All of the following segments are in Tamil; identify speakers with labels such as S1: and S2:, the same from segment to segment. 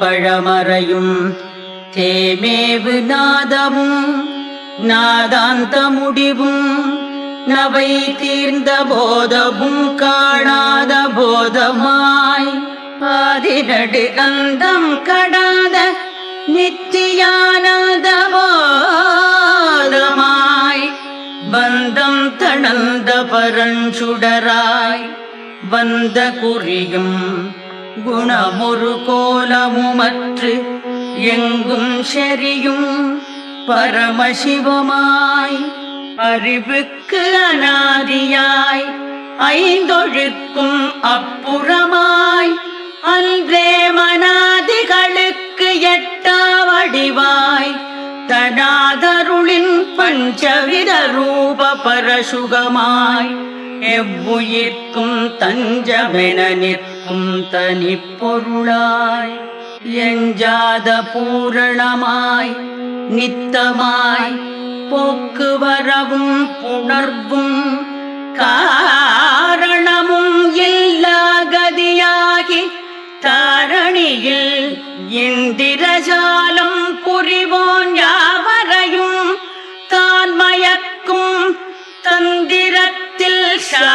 S1: பழமறையும். தேமேவு நாதமும் நாதாந்த முடிவும் நவை தீர்ந்த போதமும் காணாத போதமாய். பாதிரடு அந்தம் கடாத நித்தியானந்த போதமாய். பந்தம் தணந்த பரஞ்சுடராய். வந்த குறியும் குணமொரு கோலமுமற்று எங்கும் செரியும் பரமசிவமாய் அறிவுக்கு அனாதியாய் ஐந்தொழுக்கும் அப்புறமாய் அன்றே மனாதிகளுக்கு எட்டா வடிவாய் தனாதருளின் பஞ்சவித ரூப பரசுகமாய் எவ்வுயிர்க்கும் தஞ்சமென நிற்கும் தனிப்பொருளாய் எஞ்சாத பூரணமாய் நித்தமாய் போக்குவரவும் புணர்வும் காரணமும் எல்லா கதியாகி தாரணியில் இந்திரஜாலம் புரிவோன் யாவரையும் தான் மயக்கும் தந்திரத்தில் சா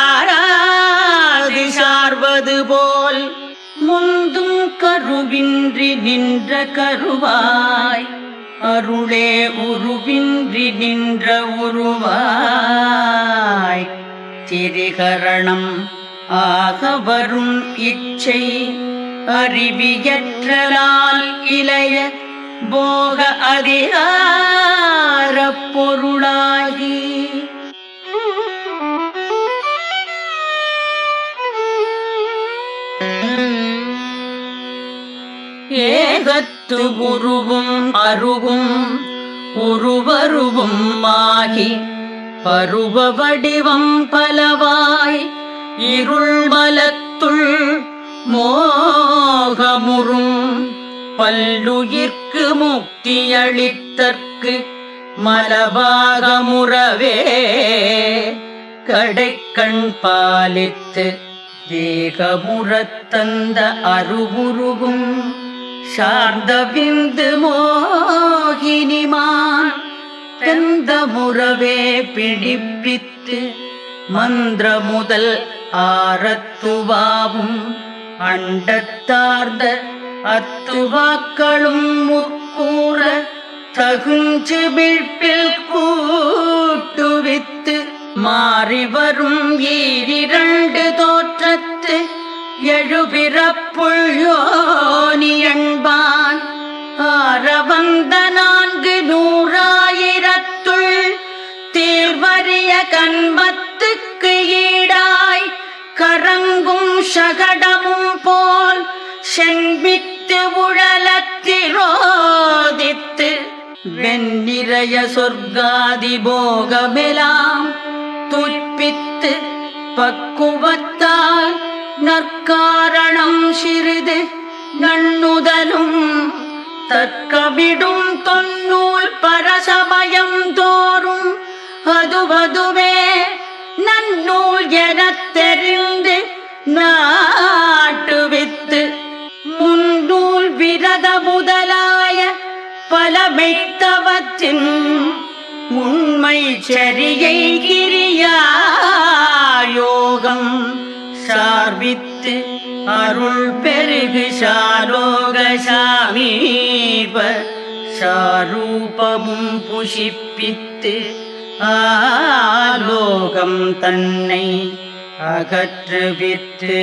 S1: உருவின்றி நின்ற கருவாய் அருளே உருவின்றி நின்ற உருவாய். திரிகரணம் ஆக வரும் இச்சை அறிவியற்றலால் இளைய போக அதிகாரப் பொருளாகி. ஏகத்து உருவும் அருவும் உருவருவும் மாகி பருவ வடிவம் பலவாய் இருள் மலத்துள் மோகமுறும் பல்லுயிர்க்கு முக்தியளித்தற்கு மலபாகமுறவே கடைக்கண் பாலித்து தேகமுறத் தந்த அருவுருவும் சார்ந்த விந்து மோகினிமான் தெந்த முறவே பிடிப்பித்து மந்திர முதல் ஆரத்துவாவும் அண்டத்தார்ந்த அத்துவாக்களும் முக்கூற தகுஞ்சு வீழ்ப்பில் கூட்டுவித்து மாறி வரும் ஈரிரண்டு தோற்றத்து எழுபிறப்புள் ஆரவந்த நான்கு நூறாயிரத்துள் தேர்வறிய கண்மத்துக்கு ஈடாய். கரங்கும் சகடமும் போல் செண்பித்து உழலத்திரோதித்து வெண்ணிறைய சொர்க்காதி போகமெலாம் துய்ப்பித்து பக்குவத்தால் நற்காரணம் சிறிது நன்னுதலும் தற்கவிடும் தொன்னூல் பரசமயம் தோறும் அதுவதுவே நன்னூல் எனத் தெரிந்து நாட்டுவித்து. முன்னூல் விரத முதலாய பலமைத்தவற்றின் உண்மை சரியை கிரியா யோகம் சார்பித்து அருள் பெருகு சாலோக சாமீப சாரூபமும் புஷிப்பித்து ஆலோகம் தன்னை அகற்றுவித்து.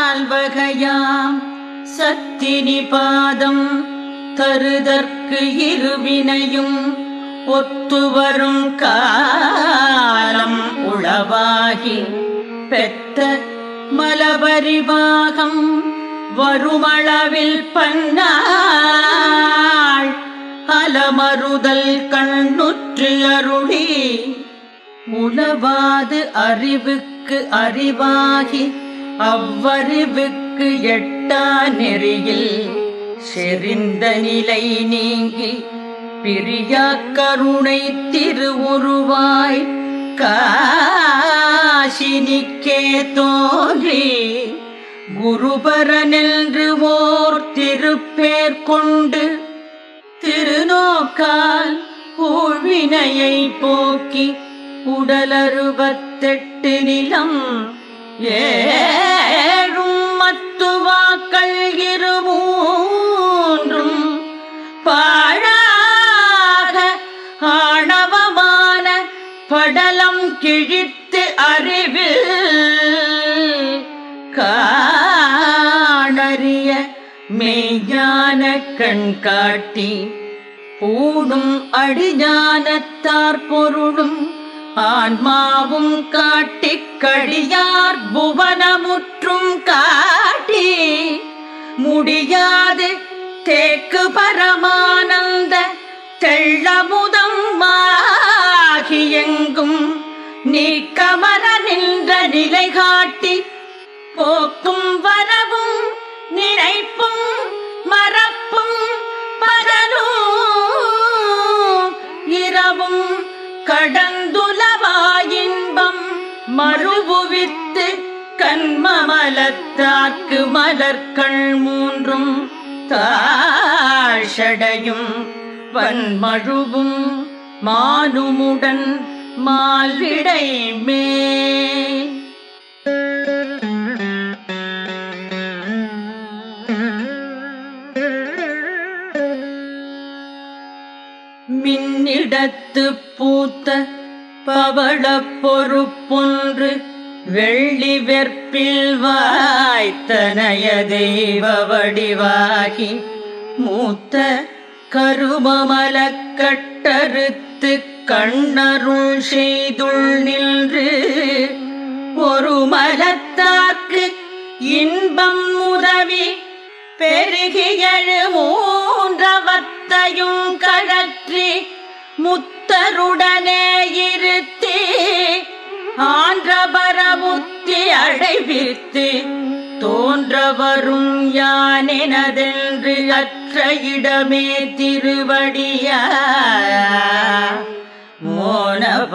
S1: நால்வகையாம் சத்தினி பாதம் தருதற்கு இருவினையும் ஒத்துவரும் காலம் உளவாகி பெத்த மலபரிவாகம் வருமளவில் பண்ணாள். அலமறுதல் கண்ணுற்று அருளி உளவாது அறிவுக்கு அறிவாகி அவ்வறிவுக்கு எட்டா நெறியில் செறிந்த நிலை நீங்கி பிரியா கருணை திருவுருவாய். காசினிக்கே தோன்றி குருபரனென்று ஓர் திருப்பேர் கொண்டு திருநோக்கால் ஊழ்வினையை போக்கி உடலறுபத்தெட்டு நிலம் ஏ கண் காட்டி பூடும் அடிஞானத்தார் பொருளும் ஆன்மாவும் காட்டிக் கடியார் புவனமுற்றும் காட்டி முடியாது தேக்கு பரமானந்த தெள்ளமுதம் மாகியெங்கும் நீக்கமர நின்ற நிலை காட்டி போக்கும் வரவும் நினைப்பும் மரம் கண்மமலத்தாக்கு மலர்கள் மூன்றும் தாழ்ஷடையும் வன்மழுவும் மானுமுடன் மால்விடை மே. மின்னிடத்து பூத்த பவள பொறுப்பொன்று வெள்ளி வெற்பில் வாய்த்தனைய தெய்வ வடிவாகி மூத்த கருமமலக் கட்டறுத்து கண்ணருள் செய்துள் நின்று ஒரு மலத்தாக்கு இன்பம் உதவி பெருகியழு மூன்றவத்தையும் கழற்றி முத்தருடனே இருத்தி ஆன்றபர அடைவித்து தோன்ற வரும் யானெனதென்று அற்ற இடமே திருவடியா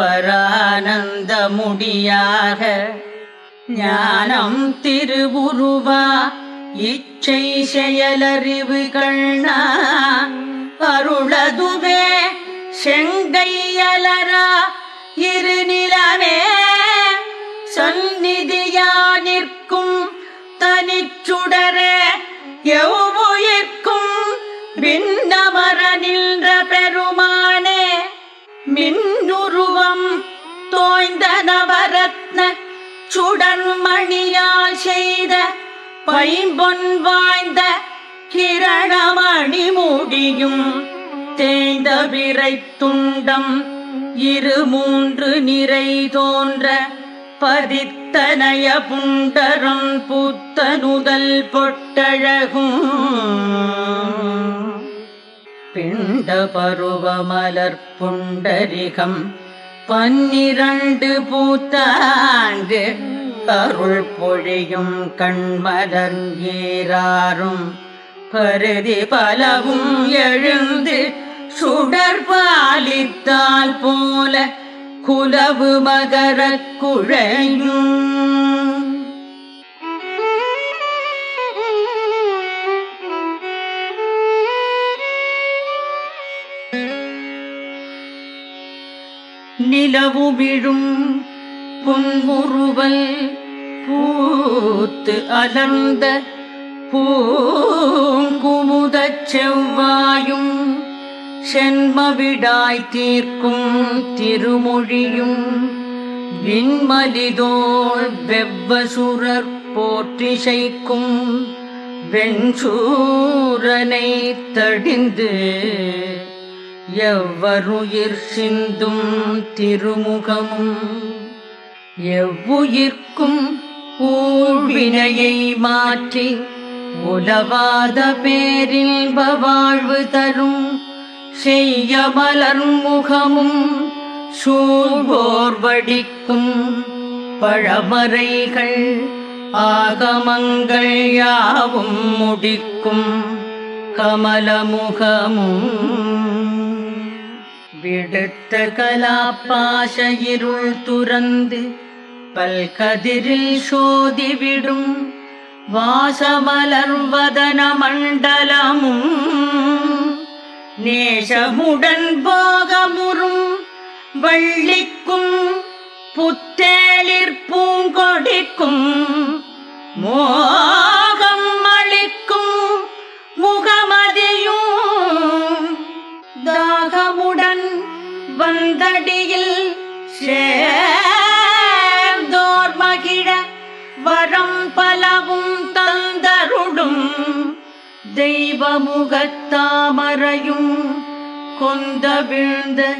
S1: மோனபரானந்த முடியாக ஞானம் திருவுருவா இச்சை செயலறிவு கண்ணா. அருளதுவே செங்கையலரா இருநிலமே சந்நிதியா நிற்கும் தனிச்சுடர எவ்வுயிர்க்கும் விண்ணமர நின்ற பெருமானே. மின்னுருவம் தோய்ந்த நவரத்ன சுடன்மணியால் செய்த பைம்பொன் வாய்ந்த கிரணமணி முடியும் தேய்ந்த விரை துண்டம் இரு மூன்று நிறை தோன்ற பதித்தனய புண்டரம் பூத்தனுதல் பொட்டழகும். பிண்ட பருவ மலர் புண்டரிகம் பன்னிரண்டு பூத்தாண்டு அருள் பொழியும் கண்மலர் ஏறாரும். பருதி பலவும் எழுந்து சுடர் பாலித்தால் போல குலவு மகரக் குழையும். நிலவு விழும் புன்முறுவல் பூத்து அலர்ந்த பூங்குமுதச் செவ்வாயும் சென்மவிடாய் தீர்க்கும் திருமொழியும் விண்மலிதோள் வெவ்வசுரர் போற்றிசைக்கும் வெண்சூரனை தடிந்து எவ்வருயிர் சிந்தும் திருமுகமும் எவ்வுயிர்க்கும் ஊழ்வினையை மாற்றி உலவாத பேரில் வாழ்வு தரும் செய்ய மலர்முகமும் சூழ்வோர் வடிக்கும் பழமறைகள் ஆகமங்கள் யாவும் முடிக்கும் கமலமுகமும். விடுத்த கலாப்பாச இருள் துறந்து பல்கதிரில் சோதிவிடும் வாசமலர்வதன மண்டலமும் நேசமுடன் போகமுறும் வள்ளிக்கும் புத்தேளிர் பூங்கொடிக்கும் மோகம் அளிக்கும் முகமதியும் தாகமுடன் வந்தடியில் சேர்ந்தோர் மகிழ வரம் பலவும் தந்தருடும் தெய்வ முகத்தாமரையும் கொந்த வீழ்ந்த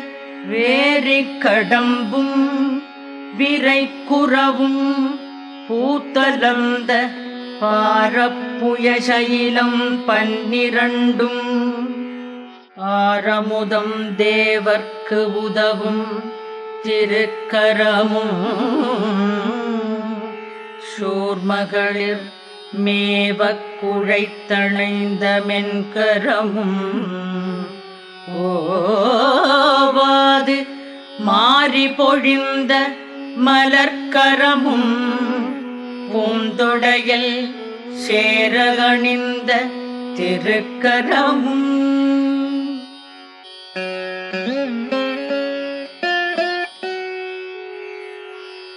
S1: வேரி கடம்பும் விரைக்குறவும் பூத்தலந்த பாரப்புயசைலம் பன்னிரண்டும். ஆரமுதம் தேவர்க்கு உதவும் திருக்கரமும். சூர்மகளிர் மேவக் குழைத்தணைந்த மென்கரமும் ஓவாது மாறி பொழிந்த மலர்க்கரமும் பூந்தொடையில் சேரகணிந்த திருக்கரமும்.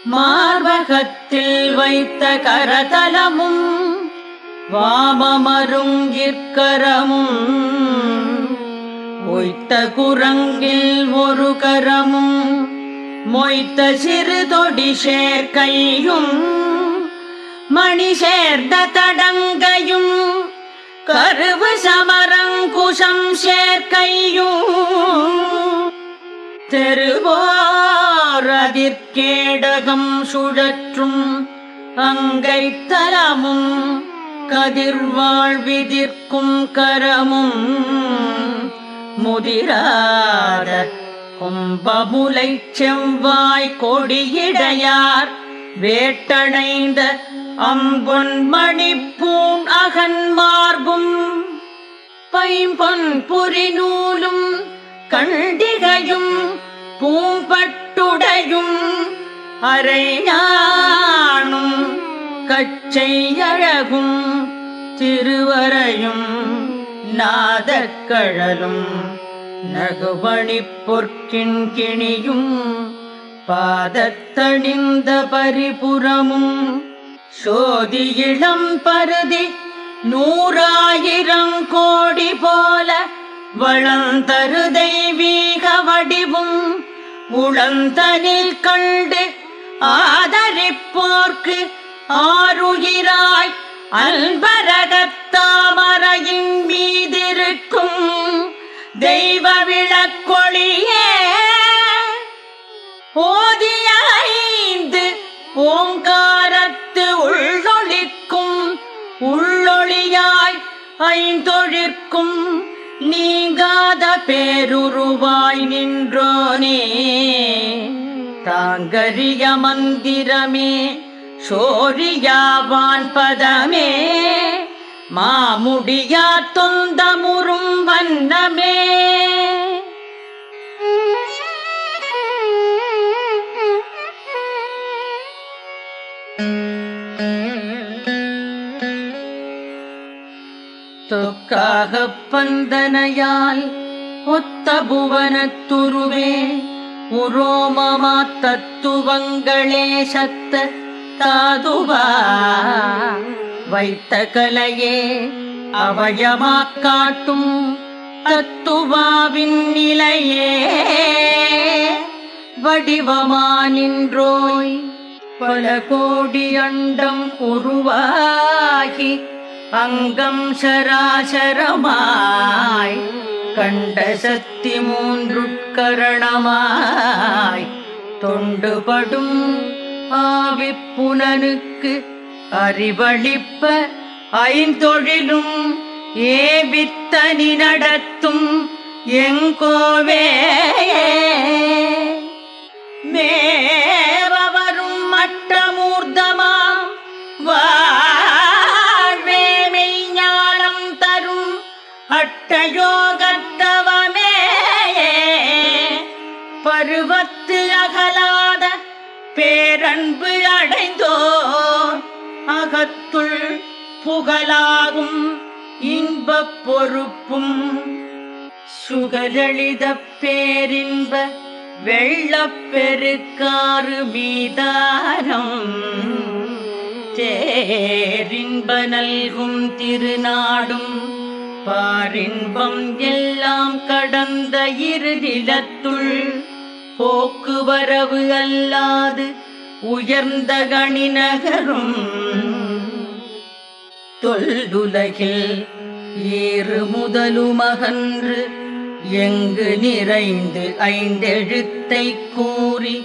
S1: மார்பகத்தில் வைத்த கரதலமும் வாமமருங்கிற்கரமும் ஒய்த்த குரங்கில் ஒரு கரமும் மொய்த்த சிறு தொடி சேர்க்கையும் மணி சேர்ந்த தடங்கையும் கருவு சமரங்குஷம் சேர்க்கையும். தெருவோரதிர்கேடகம் சுழற்றும் அங்கை தலமும் கதிர்வாழ்விதிர்க்கும் கரமும் முதிராத கும்பமுலை செவ்வாய் கொடியிடையார் வேட்டணைந்த அம்பொன் மணிப்பூன் அகன்மார்பும் பைம்பொன் புரிநூலும் கண்டிகையும் பூம்பட்டுடையும் அரைஞானும் கச்சை அழகும் திருவரையும் நாதக்கழலும் நகுபணி பொற்கின் கிணியும் பாதத்தணிந்த பரிபுறமும் சோதி இளம் பருதி நூறாயிரம் கோடி போல வளந்தரு தெய்வீக வடிவும் உளந்தனில் கண்டு ஆதரிப்போர்க்கு ஆறுகிறாய் அன்பரகத்தாமரையின் மீதிருக்கும் தெய்வ விளக்கொழியே ஓதிய ஐந்து ஓங்காரத்து உள்ளொளிக்கும் உள்ளொளியாய் ஐந்தொழிற்கும் நீங்காத பேருருவாய் நின்றோனே. தாங்கரிய மந்திரமே சோரியாவான் பதமே மாமுடியா தொந்தமுறும் வண்ணமே. தொக்காகப் பந்தனையால் ஒத்த புவனத்துருவே உரோமமா தத்துவங்களே சத்த தாதுவா வைத்த கலையே அவயமாக் காட்டும் தத்துவாவின் நிலையே. வடிவமா நின்றோய் பல கோடி அண்டம் உருவாகி அங்கம் சராசரமாய் கண்ட சக்தி மூன்றுட்கரணமாய் தொண்டுபடும் ஆவிப்புலனுக்கு அறிவளிப்ப ஐந்தொழிலும் ஏவித்தனி நடத்தும் எங்கோவே. மேவரும் மட்டமூர்த்தமாம் வாழ்வே மெய்ஞானம் தரும் அட்டையோ அன்பு அடைந்தோர் அகத்துள் புகழாகும் இன்பப் பொறுப்பும். சுகலளித பேரின்ப வெள்ளப்பெருக்காறு மீதாரம். தேரின்ப நல்கும் திருநாடும் பாரின்பம் எல்லாம் கடந்த இருநிலத்துள். போக்குவரவு அல்லாது உயர்ந்த கணி நகரும் தொல்லுலகில் ஏறு முதலு மகன்று எங்கு நிறைந்து ஐந்தெழுத்தை கூறி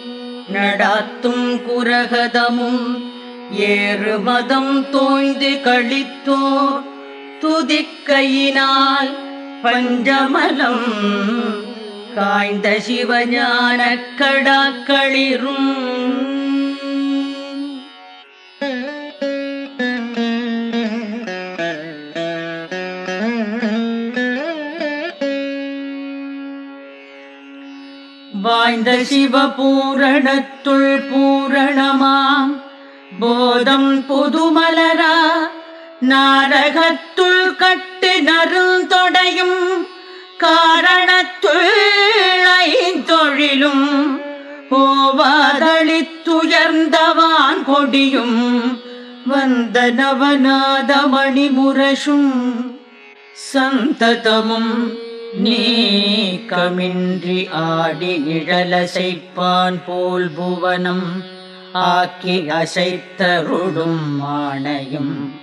S1: நடாத்தும் குரகதமும் ஏறு மதம் தோய்ந்து கழித்தோர் துதிக்கையினால் பஞ்சமலம் காய்ந்த சிவஞான கடாக்களிரும் வாய்ந்த சிவபூரணத்துள் பூரணமாம். போதம் புதுமலரா நாரகத்துள் கட்டு நருந்தொடையும் காரணத்துள் ஐந்தொழிலும் ஓவாதளித்துயர்ந்தவான் கொடியும். வந்த நவநாத மணிமுரசும் சந்ததமும் நீக்கமின்றி ஆடி நிழலசைப்பான் போல் புவனம். ஆக்கி அசைத்தருடும் மானையும்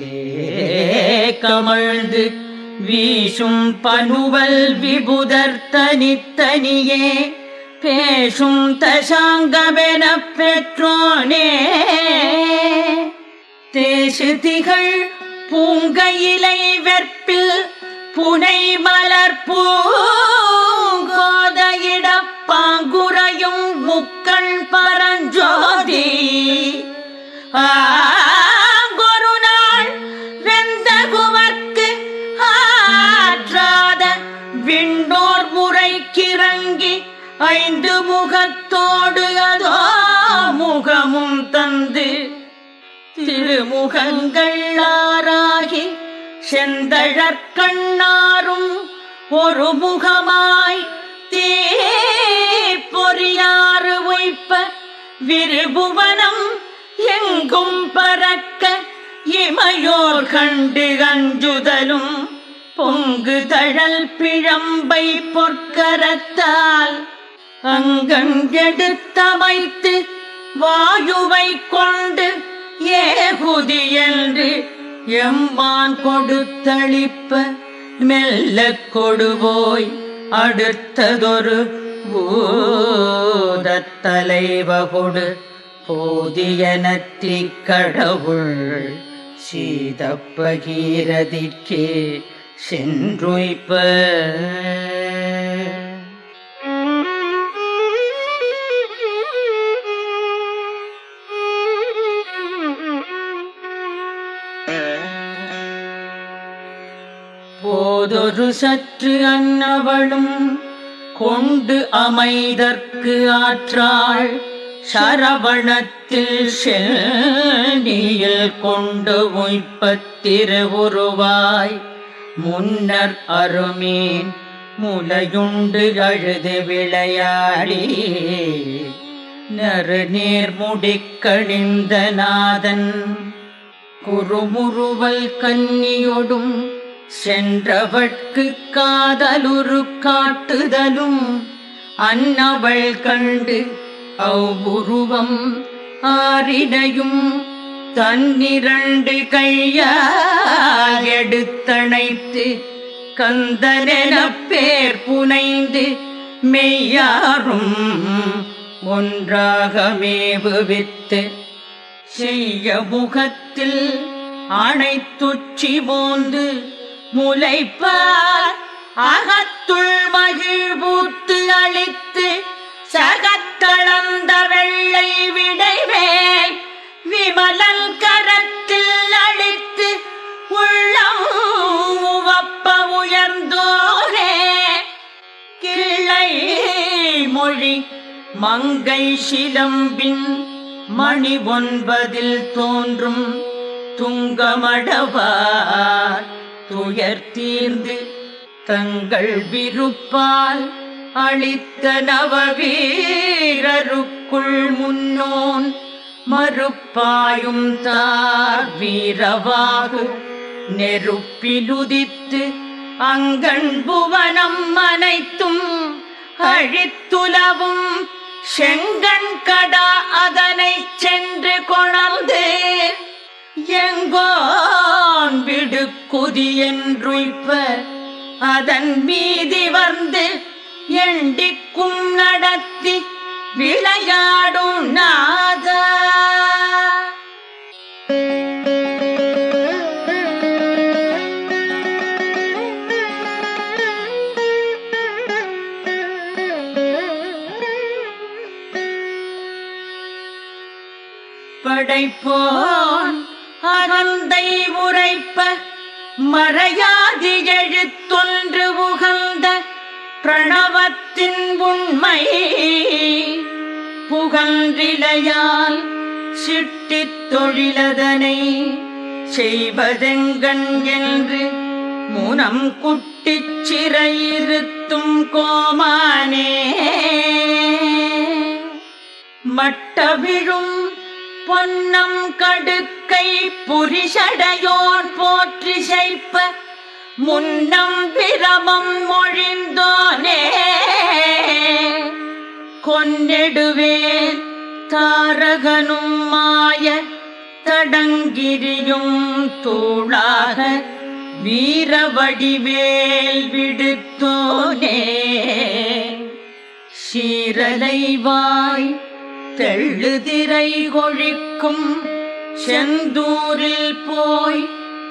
S1: தேக்கமழ்ந்து வீசும் பனுவல் விபுதர் தனித்தனியே பேசும் தசாங்கமெனப் பெற்றோனே. தேசு திகழ் பூங்கையிலை வெற்பில் புனை மலர் பூங்கோதையிடப் பாங்குறையும் முக்கள் பரஞ்சோதி. ஆங்கொரு நாள் வெந்த குவர்க்கு ஆற்றாத விண்ணோர் முறைக்கிறங்கி ஐந்து முகத்தோடு அதோ முகமும் தந்து திருமுகங்கள் ஆராகி செந்தழற்கண்ணாரும் ஒரு முகமாய் தீ பொறியாறு வைப்ப விருபுவனம் எங்கும் பறக்க இமையோர் கண்டு அஞ்சுதலும் பொங்கு தழல் பிழம்பை பொற்கரத்தால் அங்கன் எடுத்தமைத்து வாயுவை கொண்டு ஏகுதி என்று எம்மான் கொடுத்தளிப்ப மெல்ல கொடுவோய். அடுத்ததொரு பூதத் போதியனத்தி கடவுள் சீதப்பகீரதிக்கே சென்றுய்ப்ப. போதொரு சற்று அன்னவளும் கொண்டு அமைதற்கு ஆற்றாள். சரவணத்தில் செல்னியில் கொண்டு உய்பத்திரு உருவாய். முன்னர் அருமீன் முலையுண்டு அழுது விளையாடி. நறுநீர் முடிக்கணிந்த நாதன் குறுமுறுவல் கன்னியொடும் சென்றவட்கு காதலுரு காட்டுதலும் அன்னவள் கண்டு அவ்வுருவம் ஆரினையும் தன்னிரண்டு கையால் எடுத்தணைத்து கந்தனெனப் பேர் புனைந்து மெய்யாரும் ஒன்றாக மேவுவித்து செய்ய முகத்தில் அனைத்துச்சி போந்து முளைப்பார். அகத்துள் மகிழ்வூத்து அளித்து சகத்தளந்த வெள்ளை விடைவேல். விமலன் கரத்தில் அழித்து உள்ளம் உவப்ப உயர்ந்தோரே. கிள்ளை மொழி மங்கை சிலம்பின் மணி ஒன்பதில் தோன்றும் துங்கமடவார். துயர் தீர்ந்து தங்கள் விருப்பால் அளித்த நவவீரருக்குள் முன்னோன் மறுப்பாயும் தார் வீரவாகு. நெருப்பிலுதித்து அங்கண் புவனம் அனைத்தும் அழித்துலவும். செங்கண் கடா அதனை சென்று கொணர்ந்தேன் எங்கோன் விடு குதியென்றுய்ப்ப அதன் மீதி வந்து எண்டிக்கும் நடத்தி விளையாடும் நாதா. மறையாது எழுத்தொன்று உகந்த பிரணவத்தின் உண்மை. புகன்றிலையால் சிட்டித் தொழிலதனை செய்வதெங்கண் என்று முனம் குட்டிச் சிறையிருத்தும் கோமானே. மட்ட விழும் பொன்னம் கடுக்கை புரிஷடையோன் போற்றி செய்ப்ப முன்னம் பிரமம் மொழிந்தோனே. கொன்னெடுவேன் தாரகனும் மாய தடங்கிரியும் தூளாக வீரவடிவேல் விடுத்தோனே. சீரலைவாய் தெழுதிரை கொழிக்கும் செந்தூரில் போய்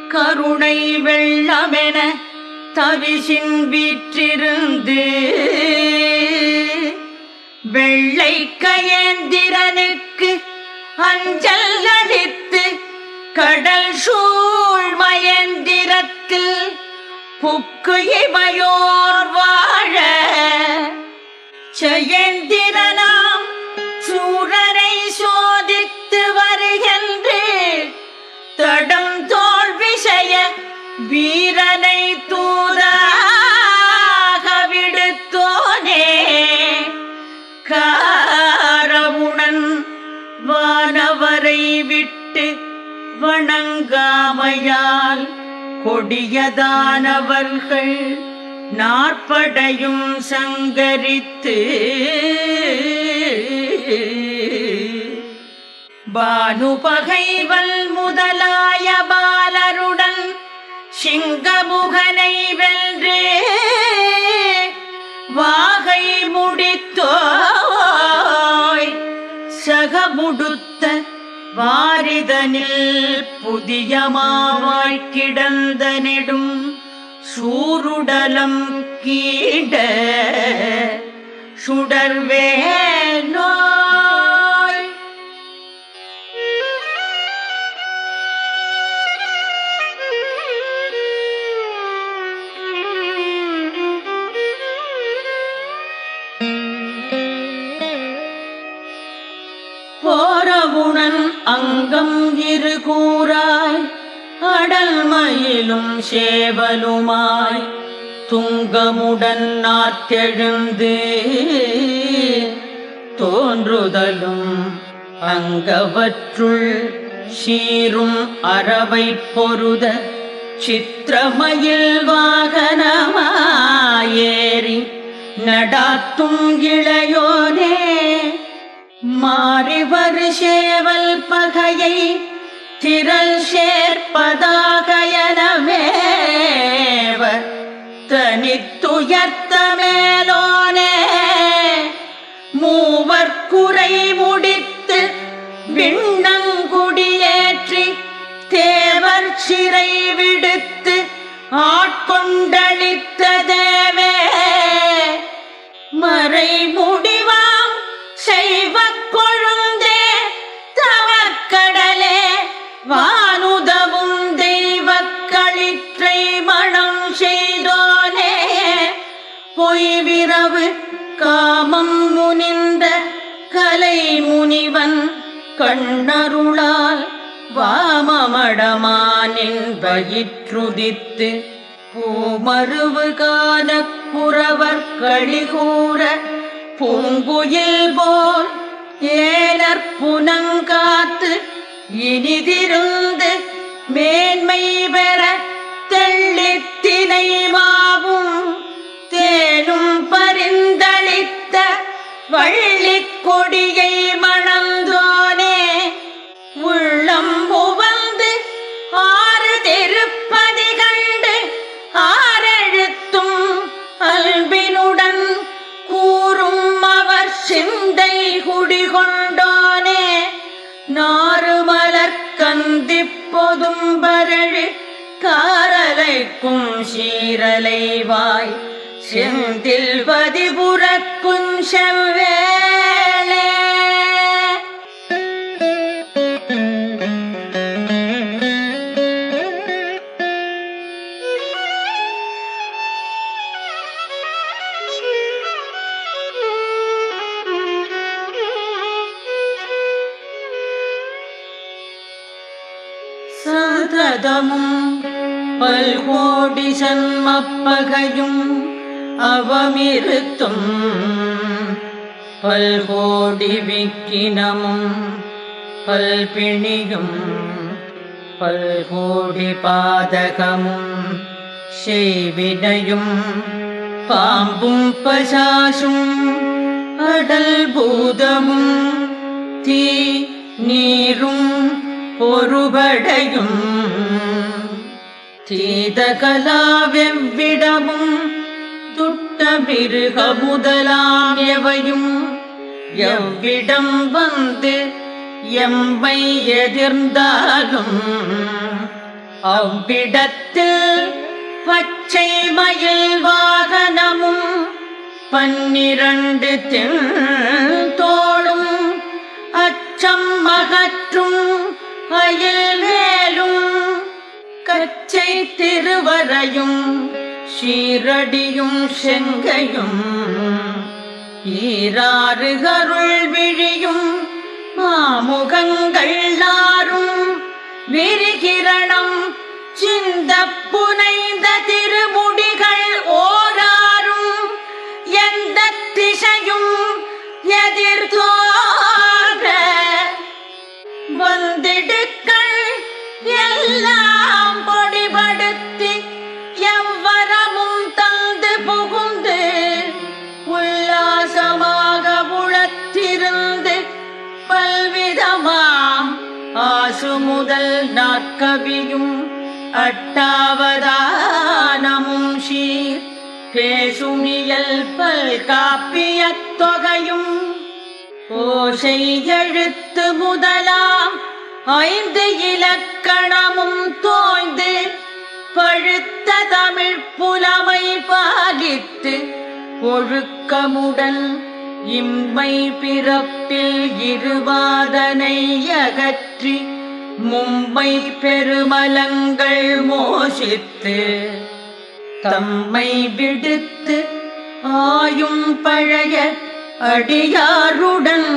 S1: கருணை வெள்ளமென தவிசின் வீற்றிருந்து வெள்ளை கயந்திரனுக்கு அஞ்சல் அளித்து கடல் சூழ் மயந்திரத்தில் புக்கு இமையோர் வாழ. செயந்திரனாம் சூரனை சோதித்து வருகின்று. தடம் தோல் விஷய வீரனை தூதாக விடுத்தோனே. காரமுடன் வானவரை விட்டு வணங்காமையால் கொடியதானவர்கள் நாற்படையும் சங்கரித்து பானுபகைவல் முதலாய பாலருடன் சிங்கமுகனை வென்றே வாகை முடித்தோய் சகமுடுத்த வாரிதனில் புதிய மாவாய் கிடந்த நெடும் சூருடலம் கீட சுடர்வே அங்கம் இரு கூறாய் அடல் மயிலும் சேவலுமாய் துங்கமுடன் நாற்றெழுந்து தோன்றுதலும் அங்கவற்றுள் சீரும் அறவை பொருத சித்திரமயில் வாகனமாயேறி நடாத்தும் இளையோனே மாறிவரு சேவல் பகையை திரள் சேர்ப்பதாகயனமேவர் தனித்துயர்த்த மேலோனே. மூவர் குறை முடித்து விண்ணங்குடியேற்றி தேவர் சிறை விடுத்து ஆட்கொண்டளித்ததே. காமம் முனிந்த கலை முனிவன் கண்ணருளால் வாமமடமானின் வயிற்றுதித்து பூமருவு கால குறவர் கழிகூற பூங்குயில் போல் ஏலற் புனங்காத்து இனிதிருந்து மேன்மை பெற தெள்ளித்தினை மாவும் தேனும் பரிந்த வள்ளிக் கொடியை மணந்தோனே உள்ளம் உவந்து ஆறு திருப்பதி கண்டு ஆரெழுத்தும் அல்பினுடன் கூறும் அவர் சிந்தை குடிகொண்டோனே. நாறுமலர்கந்தி பொதும்பரழு காரலைக்கும் சீரலை வாய் செந்தில் பதிபுறக்கும் செவ்வேளே. சததமும் பல்கோடி சன்மப்பகையும் அவமிருத்தும். பல்கோடி விக்கினமும் பல்பிணியும் பல்கோடி பாதகமும் செய்வினையும் பாம்பும் பசாசும் அடல் பூதமும் தீ நீரும் பொறுபடையும். தீதகலாவெவ்விடமும் துட்ட மிருக முதலாம் எவையும்? எவ்விடம் வந்து எம்மை எதிர்ந்தாலும்? அவ்விடத்தில் பச்சை மயில் வாகனமும் பன்னிரண்டு தோளும் அச்சம் மகற்றும் அயில் வேலும் கச்சை திருவரையும் ஷீரடியும் செங்கையும் ஈராறு கருள் விழியும் மாமுகங்கள் நாரும் விரிகிரணம் சிந்த புனைந்த திருமுடிகள் ஓராரும் எந்த திசையும் எதிர்கோ பாசு முதல் நாற்கவியும் அட்டாவதானமும் சீர். பேசுமியல் பல் காப்பியத் தொகையும் ஓசை எழுத்து முதலாம் ஐந்து இலக்கணமும் தோய்ந்து பழுத்த தமிழ் புலமை பாலித்து ஒழுக்கமுடன் இம்மை பிறப்பில் இருவாதனை அகற்றி மும்பை பெருமலங்கள் மோசித்து தம்மை விடுத்து ஆயும் பழைய அடியாருடன்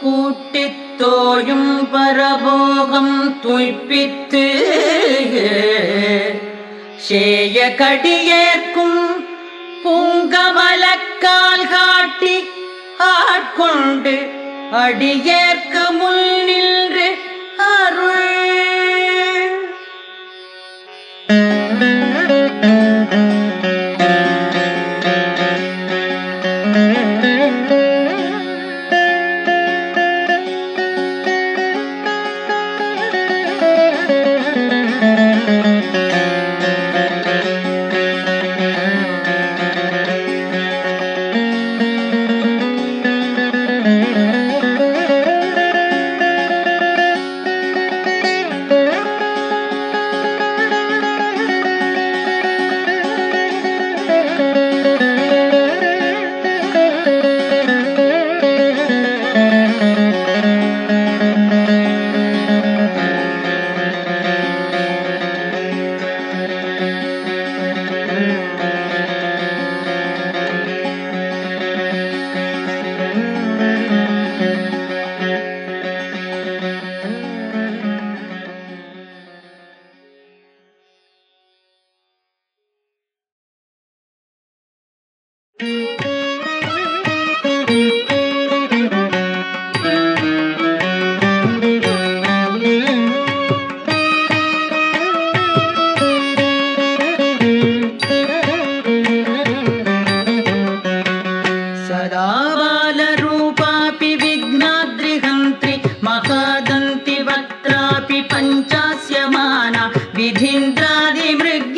S1: கூட்டித் தோயும் பரபோகம் துய்ப்பித்து சேய கடியேற்கும் பூங்கமலக்கால் காட்டி ஆட்கொண்டு அடியேற்க முன் நின்று அருள் चास्यमाना विधीन्द्रादि मृग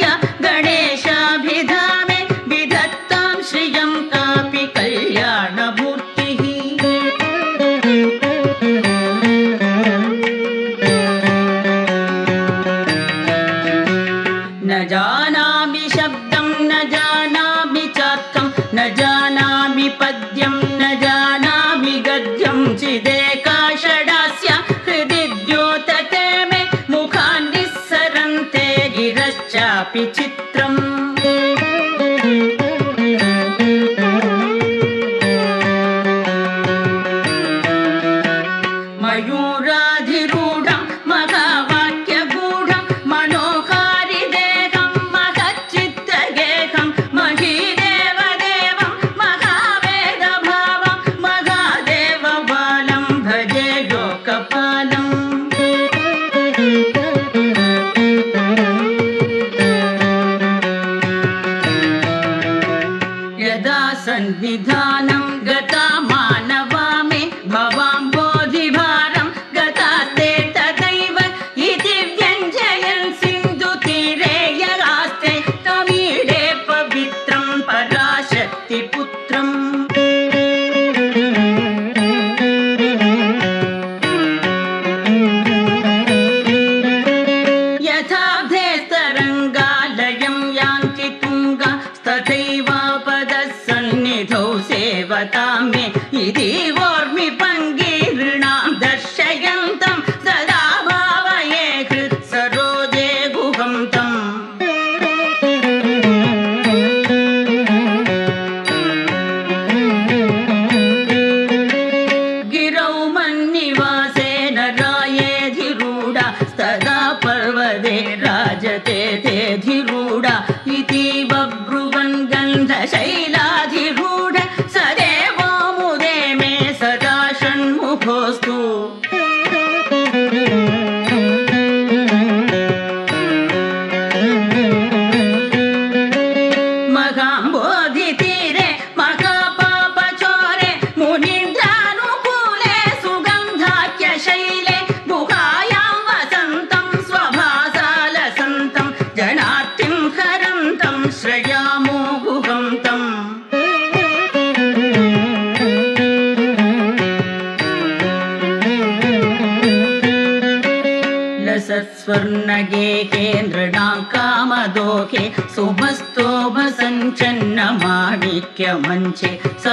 S1: ಮಂಚೆ ಸ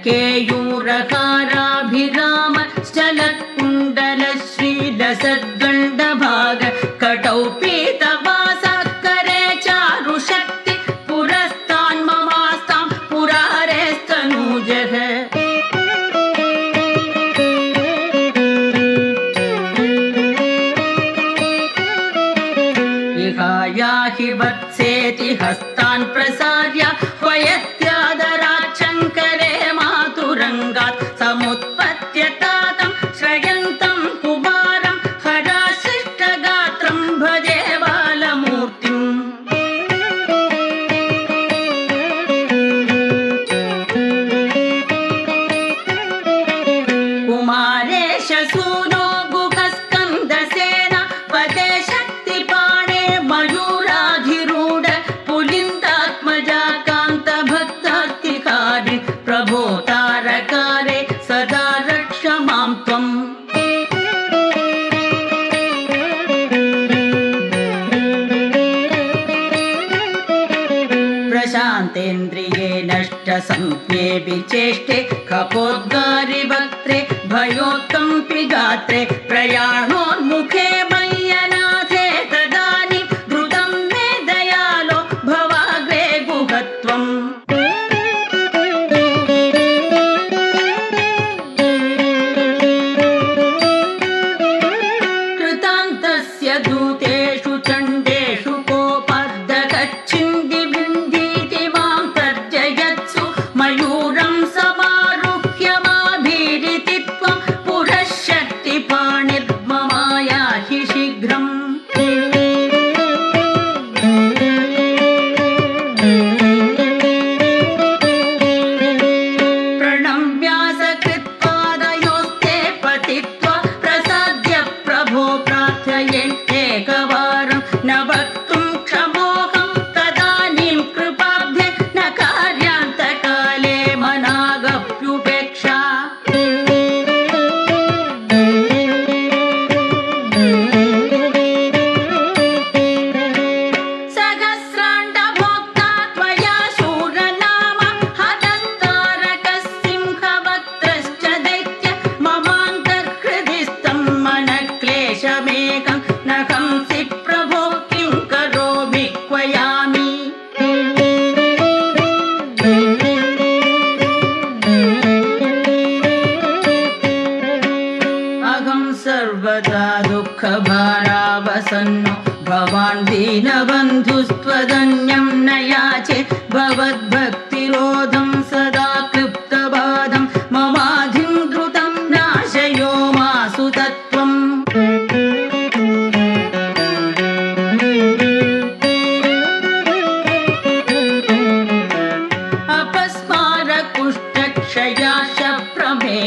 S1: எனக்கேயூரக ಪ್ರಯಾಣ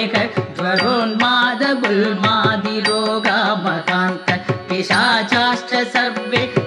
S1: वरुन्माद गुल्मादिरोगा महान्त दिशाश्च सर्वे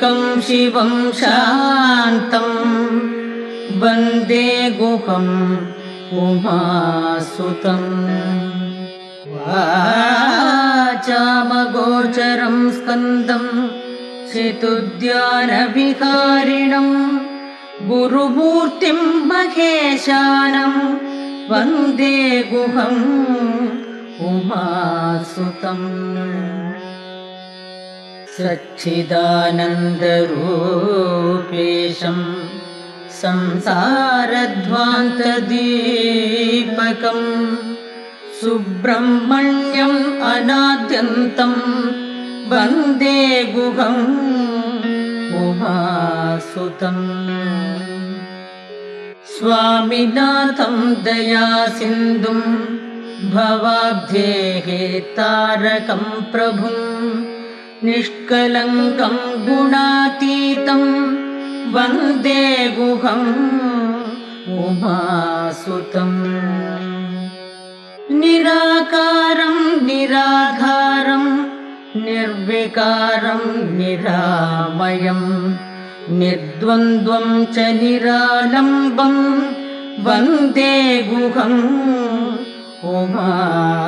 S1: शिवं शान्तम् वन्दे गुहम् उमासुतम् वाचामगोचरं स्कन्दं श्रितुद्यानविकारिणं गुरुमूर्तिं महेशानं। वन्दे गुहम् उमासुतम्। स्रच्छिदानन्दरूपपेशम् संसारध्वान्तदीपकम् सुब्रह्मण्यम् अनाद्यन्तम् वन्दे गुहम् उमासुतम् स्वामिनाथं दयासिन्धुं भवाब्धेः हे तारकं प्रभुम् निष्कलङ्कं गुणातीतं वन्दे गुहम् उमासुतम्। निराकारं निराधारं निर्विकारं निरामयम् निर्द्वन्द्वं च निरालम्बं वन्दे गुहम् उमासुतम्।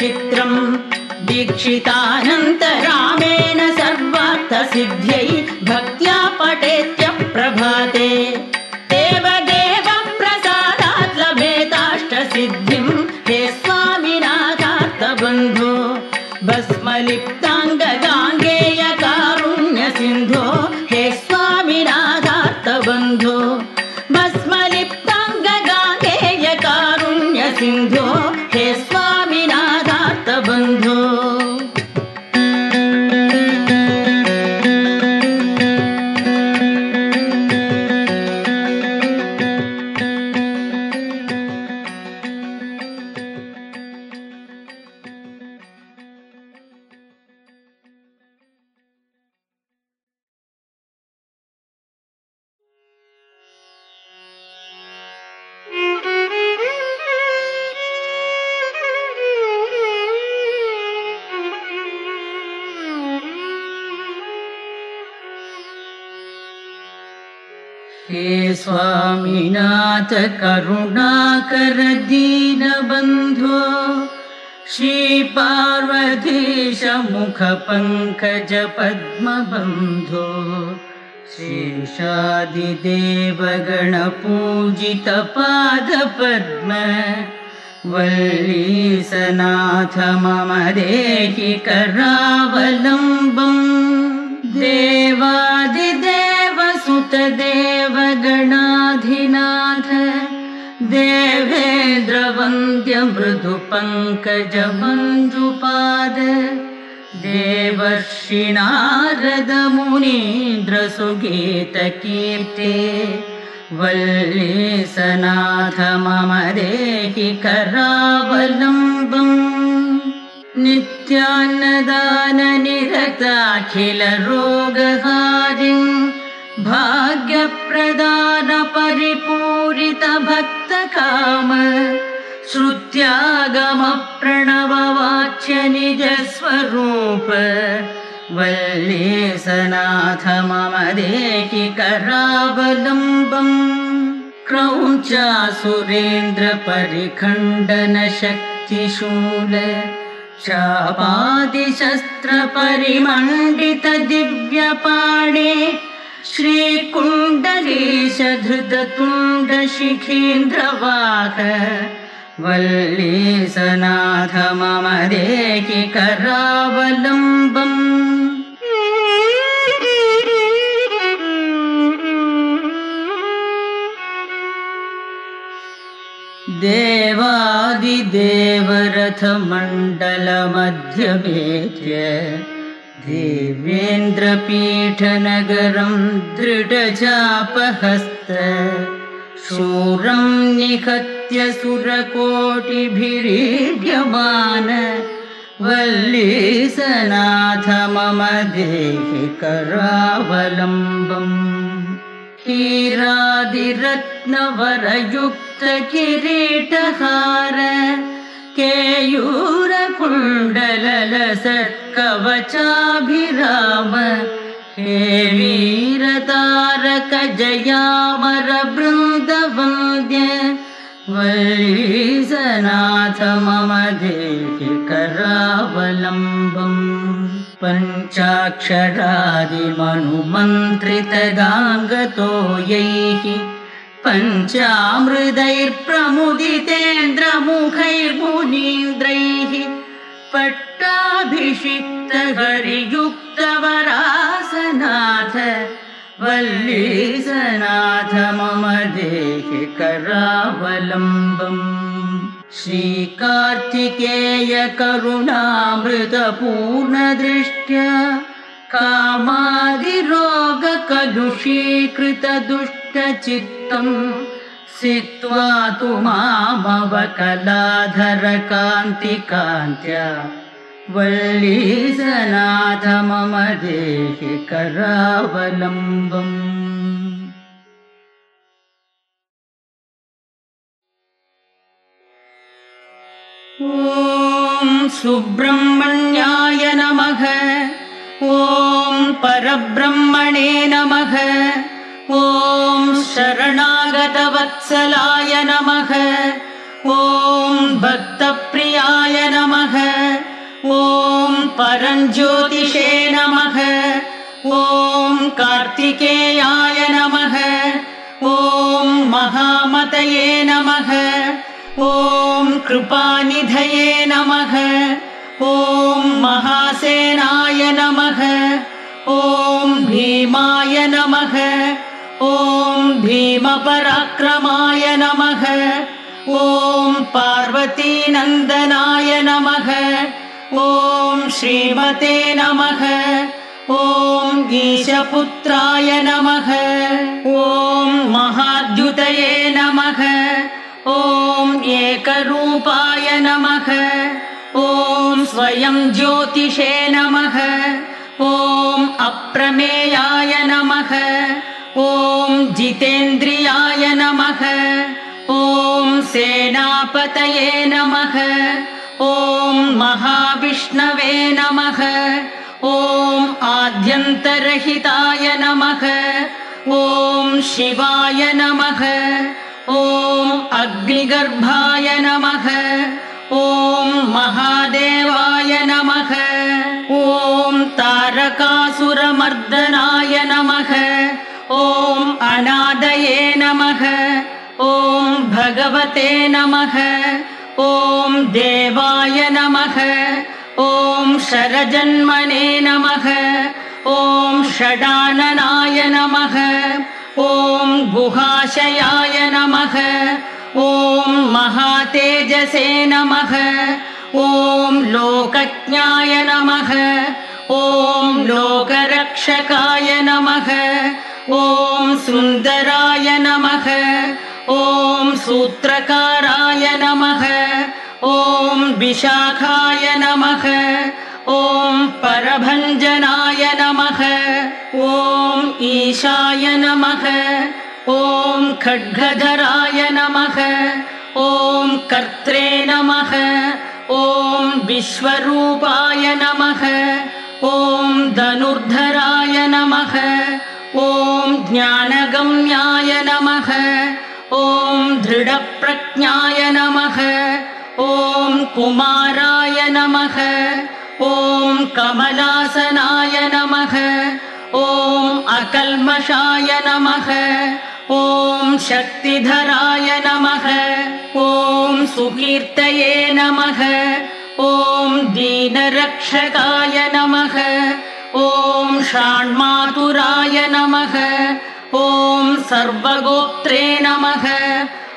S1: चित्रम् दीक्षितानन्तरामेण सर्वार्थसिद्ध्यै भक्त्या पठेत्य प्रभाते मुखपङ्कजपद्मबन्धो शेषादिदेवगणपूजितपादपद्म वल्लीसनाथ मम देहि करावलम्बम् देवादिदेवसुतदेवगणाधिनाथ देवे द्रवन्द्य मृदुपङ्कज देवर्षिणारदमुनीन्द्र सुगीतकीर्ते वल्ले सनाथमम देहि करावलम्बम् नित्यान्नदाननिरताखिलरोगहार भाग्यप्रदान परिपूरित भक्तकाम श्रुत्यागमप्रणववाच्य निजस्वरूप वल्ले सनाथममदेहि करावलुम्बम् क्रौञ्चा सुरेन्द्र परिखण्डनशक्तिशूल शावादिशस्त्रपरिमण्डित दिव्यपाणे श्रीकुण्डलीश धृततुण्डशिखेन्द्रवाक वल्लीसनाथ मम देहि करावलम्बम्। देवादिदेवरथमण्डलमध्यमेत्य देवेन्द्रपीठनगरं दृढचापहस्त शूरं निहत्य सुरकोटिभिरीड्यमान वल्लीसनाथ मम देहि करावलम्बम्। कीरादिरत्नवरयुक्तकिरीटहार केयूरकुण्डललसत्कवचाभिराम हे वीरतारक जयामर बृन्दवन्द्य वल्लीसनाथ मम देहि करावलम्बम्। पञ्चाक्षरादिमनुमन्त्रितगाङ्गतो यैः पञ्चामृतैर्प्रमुदितेन्द्रमुखैर्मुनीन्द्रैः पट्टाभिषिक्तहरियुक्तवरासनाथ वल्लीसनाथ मम देहि करावलम्बम् श्रीकार्तिकेय करुणामृतपूर्णदृष्ट्या कामादिरोगकलुषीकृतदुष्टचित्तम् सित्वा तु मामवकलाधरकान्तिकान्त्या वल्लीसनाथ मम देहि करावलम्बम् ॐ सुब्रह्मण्याय नमः। ॐ परब्रह्मणे नमः। ॐ शरणागतवत्सलाय नमः। ॐ भक्तप्रियाय नमः ॐ परञ्ज्योतिषे नमः। ॐ कार्तिकेयाय नमः। ॐ महामतये नमः। ॐ कृपानिधये नमः। ॐ महासेनाय नमः। ॐ भीमाय नमः। ॐ भीमपराक्रमाय नमः। ॐ पार्वतीनन्दनाय नमः ॐ श्रीमते नमः। ॐ ईशपुत्राय नमः। ॐ महाद्युतये नमः। ॐ एकरूपाय नमः। ॐ स्वयं ज्योतिषे नमः। ॐ अप्रमेयाय नमः। ॐ जितेन्द्रियाय नमः। ॐ सेनापतये नमः ॐ महाविष्णवे नमः। ॐ आद्यन्तरहिताय नमः। ॐ शिवाय नमः। ॐ अग्निगर्भाय नमः। ॐ महादेवाय नमः। ॐ तारकासुरमर्दनाय नमः। ॐ अनादये नमः। ॐ भगवते नमः ॐ देवाय नमः। ॐ शरजन्मने नमः। ॐ षडाननाय नमः। ॐ गुहाशयाय नमः। ॐ महातेजसे नमः। ॐ लोकज्ञाय नमः। ॐ लोकरक्षकाय नमः। ॐ सुन्दराय नमः ॐ सूत्रकाराय नमः ॐ विशाखाय नमः ॐ परभञ्जनाय नमः ॐ ईशाय नमः ॐ खड्गधराय नमः ॐ कर्त्रे नमः ॐ विश्वरूपाय नमः ॐ धनुर्धराय नमः ॐ ज्ञानगम्याय नमः ॐ दृढप्रज्ञाय नमः ॐ कुमाराय नमः ॐ कमलासनाय नमः ॐ अकल्मषाय नमः ॐ शक्तिधराय नमः ॐ सुकीर्तये नमः ॐ दीनरक्षकाय नमः ॐ षाण्मातुराय नमः ॐ सर्वगोत्रे नमः।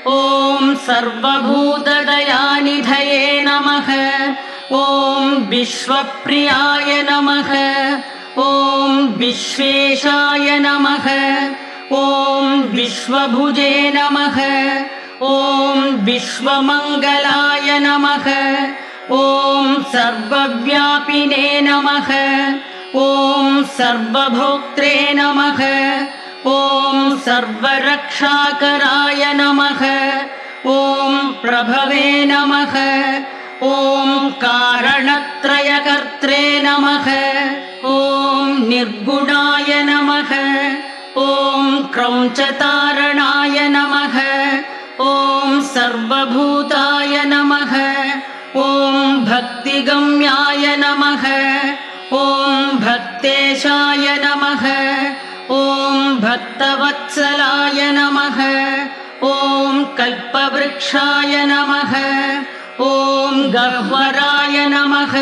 S1: ॐ सर्वभूतदयानिधये नमः। ॐ विश्वप्रियाय नमः। ॐ विश्वेशाय नमः। ॐ विश्वभुजे नमः। ॐ विश्वमङ्गलाय नमः। ॐ सर्वव्यापिने नमः। ॐ सर्वभोक्त्रे नमः ॐ सर्वरक्षाकराय नमः। ॐ प्रभवे नमः। ॐ कारणत्रयकर्त्रे नमः। ॐ निर्गुणाय नमः। ॐ क्रौञ्चतारणाय नमः। ॐ सर्वभूताय नमः। ॐ भक्तिगम्याय नमः। ॐ भक्तेशाय नमः भक्तवत्सलाय नमः। ॐ कल्पवृक्षाय नमः। ॐ गह्वराय नमः।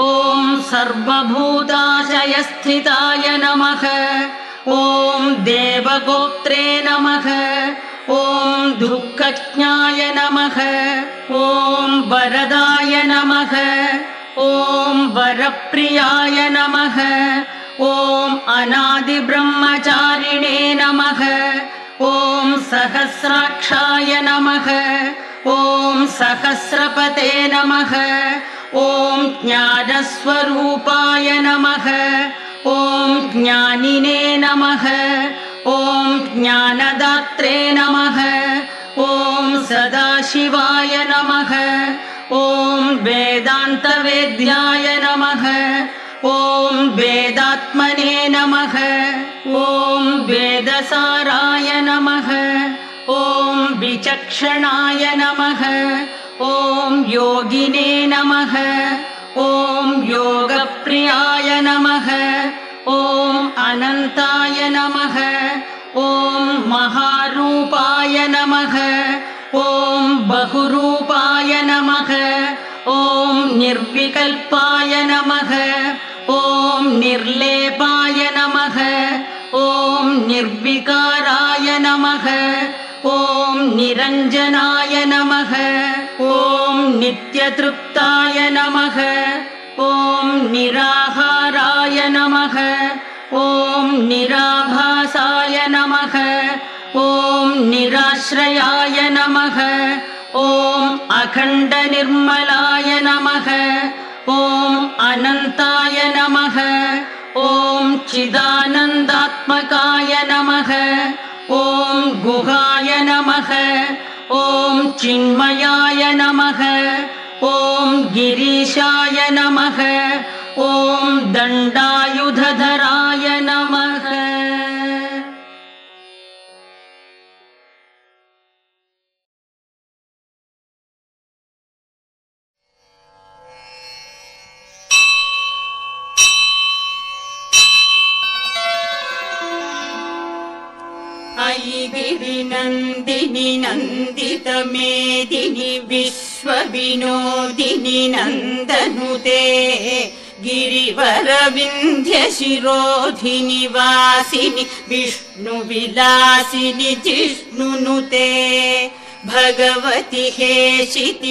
S1: ॐ सर्वभूताशयस्थिताय नमः। ॐ देवगोत्रे नमः। ॐ दुःखज्ञाय नमः। ॐ वरदाय नमः। ॐ वरप्रियाय नमः ॐ अनादिब्रह्मचारिणे नमः। ॐ सहस्राक्षाय नमः। ॐ सहस्रपते नमः। ॐ ज्ञानस्वरूपाय नमः। ॐ ज्ञानिने नमः। ॐ ज्ञानदात्रे नमः। ॐ सदाशिवाय नमः। ॐ वेदान्तवेद्याय नमः। ॐ वेदात्मने नमः। ॐ वेदसाराय नमः। ॐ विचक्षणाय नमः। ॐ योगिने नमः। ॐ योगप्रियाय नमः। ॐ अनन्ताय नमः। ॐ महारूपाय नमः। ॐ बहुरूपाय नमः। ॐ निर्विकल्पाय नमः நிர்லேபாய நமக. ஓம் நிர்விகாராய நமக. ஓம் நிரஞ்சனாய நமக. ஓம் நித்யதிருப்தாய நமக. ஓம் நிராகாராய நமக. ஓம் நிராபாசாய நமக. ஓம் நிராஸ்ரயாய நமக. ஓம் அகண்ட நிர்மலாய நமக. ॐ अनन्ताय नमः। ॐ चिदानन्दात्मकाय नमः। ॐ गुहाय नमः। ॐ चिन्मयाय नमः। ॐ गिरीशाय नमः। ॐ दण्डायुधधराय नमः
S2: गिरिनन्दिनि नन्दितमेदिनि विश्वविनोदिनि नन्दनुते गिरिवरविन्ध्यशिरोधिनि वासिनि विष्णुविलासिनि जिष्णुनुते भगवति हेशिति